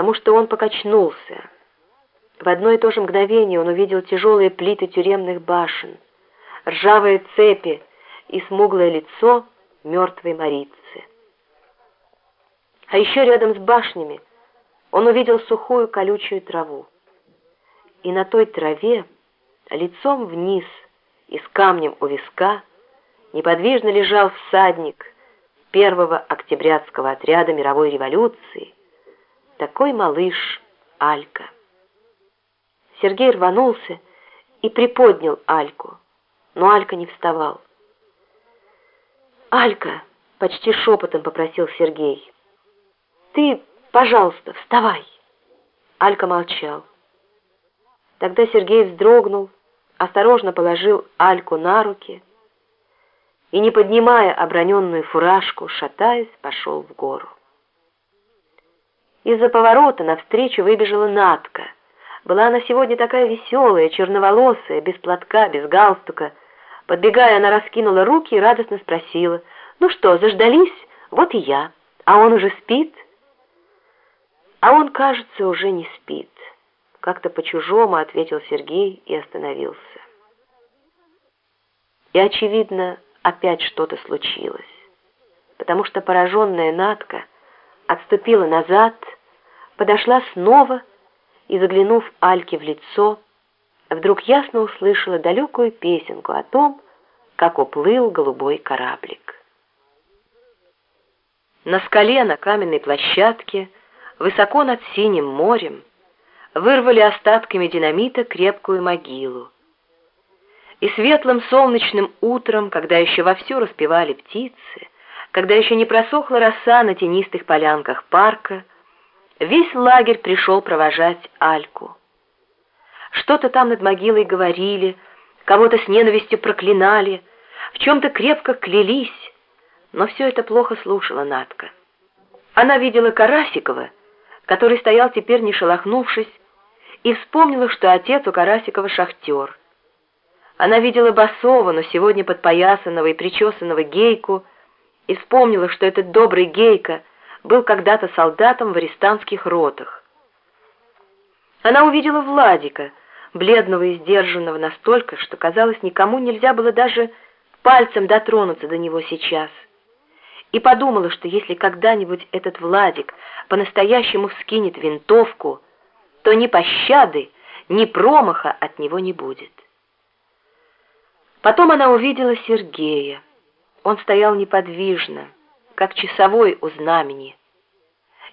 потому что он покачнулся. В одно и то же мгновение он увидел тяжелые плиты тюремных башен, ржавые цепи и смуглое лицо мертвой Марицы. А еще рядом с башнями он увидел сухую колючую траву. И на той траве, лицом вниз и с камнем у виска, неподвижно лежал всадник первого октябрятского отряда мировой революции, такой малыш Алька. Сергей рванулся и приподнял Альку, но Алька не вставал. «Алька!» — почти шепотом попросил Сергей. «Ты, пожалуйста, вставай!» Алька молчал. Тогда Сергей вздрогнул, осторожно положил Альку на руки и, не поднимая оброненную фуражку, шатаясь, пошел в гору. Из-за поворота навстречу выбежала Натка. Была она сегодня такая веселая, черноволосая, без платка, без галстука. Подбегая, она раскинула руки и радостно спросила, «Ну что, заждались? Вот и я. А он уже спит?» «А он, кажется, уже не спит», — как-то по-чужому ответил Сергей и остановился. И, очевидно, опять что-то случилось, потому что пораженная Натка отступила назад, подошла снова и, заглянув Альке в лицо, вдруг ясно услышала далекую песенку о том, как уплыл голубой кораблик. На скале на каменной площадке, высоко над синим морем, вырвали остатками динамита крепкую могилу. И светлым солнечным утром, когда еще вовсю распевали птицы, когда еще не просохла роса на тенистых полянках парка, весь лагерь пришел провожать Альку. Что-то там над могилой говорили, кого-то с ненавистью проклинали, в чем-то крепко клялись, но все это плохо слушала Натка. Она видела Карасикова, который стоял теперь не шелохнувшись, и вспомнила, что отец у Карасикова шахтер. Она видела Басова, но сегодня подпоясанного и причесанного Гейку, и вспомнила, что этот добрый Гейка был когда-то солдатом в арестантских ротах. Она увидела Владика, бледного и сдержанного настолько, что, казалось, никому нельзя было даже пальцем дотронуться до него сейчас. И подумала, что если когда-нибудь этот Владик по-настоящему вскинет винтовку, то ни пощады, ни промаха от него не будет. Потом она увидела Сергея. Он стоял неподвижно, как часовой у знамени.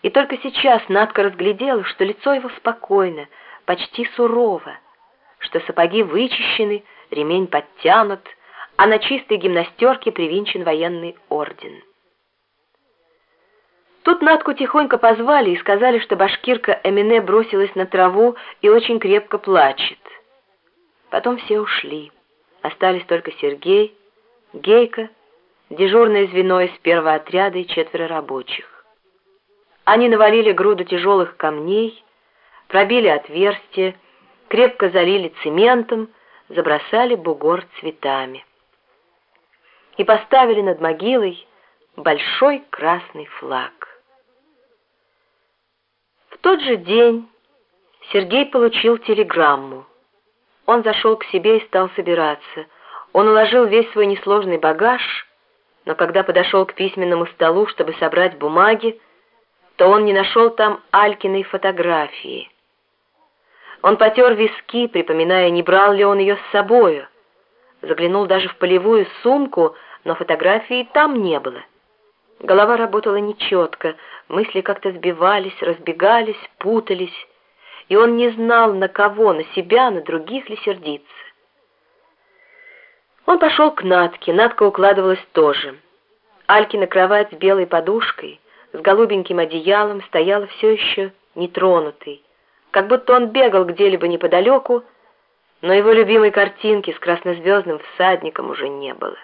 И только сейчас Надка разглядела, что лицо его спокойно, почти сурово, что сапоги вычищены, ремень подтянут, а на чистой гимнастерке привинчен военный орден. Тут Надку тихонько позвали и сказали, что башкирка Эмине бросилась на траву и очень крепко плачет. Потом все ушли. Остались только Сергей, Гейка, дежурное звено из первого отряда и четверо рабочих. Они навалили груду тяжелых камней, пробили отверстие, крепко залили цементом, забросали бугор цветами. И поставили над могилой большой красный флаг. В тот же день Сергей получил телеграмму. Он зашел к себе и стал собираться. Он уложил весь свой несложный багаж, но когда подошел к письменному столу, чтобы собрать бумаги, то он не нашел там Алькиной фотографии. Он потер виски, припоминая, не брал ли он ее с собою. Заглянул даже в полевую сумку, но фотографии там не было. Голова работала нечетко, мысли как-то сбивались, разбегались, путались и он не знал, на кого, на себя, на других ли сердиться. Он пошел к Натке, Натка укладывалась тоже. Алькина кровать с белой подушкой, с голубеньким одеялом стояла все еще нетронутой, как будто он бегал где-либо неподалеку, но его любимой картинки с краснозвездным всадником уже не было.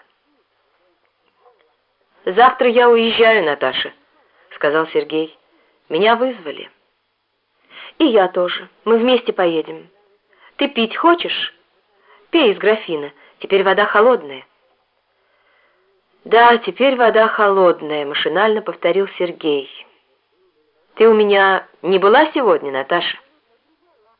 «Завтра я уезжаю, Наташа», — сказал Сергей. «Меня вызвали». «И я тоже. Мы вместе поедем. Ты пить хочешь? Пей из графина. Теперь вода холодная». «Да, теперь вода холодная», — машинально повторил Сергей. Ты у меня не была сегодня, Наташа?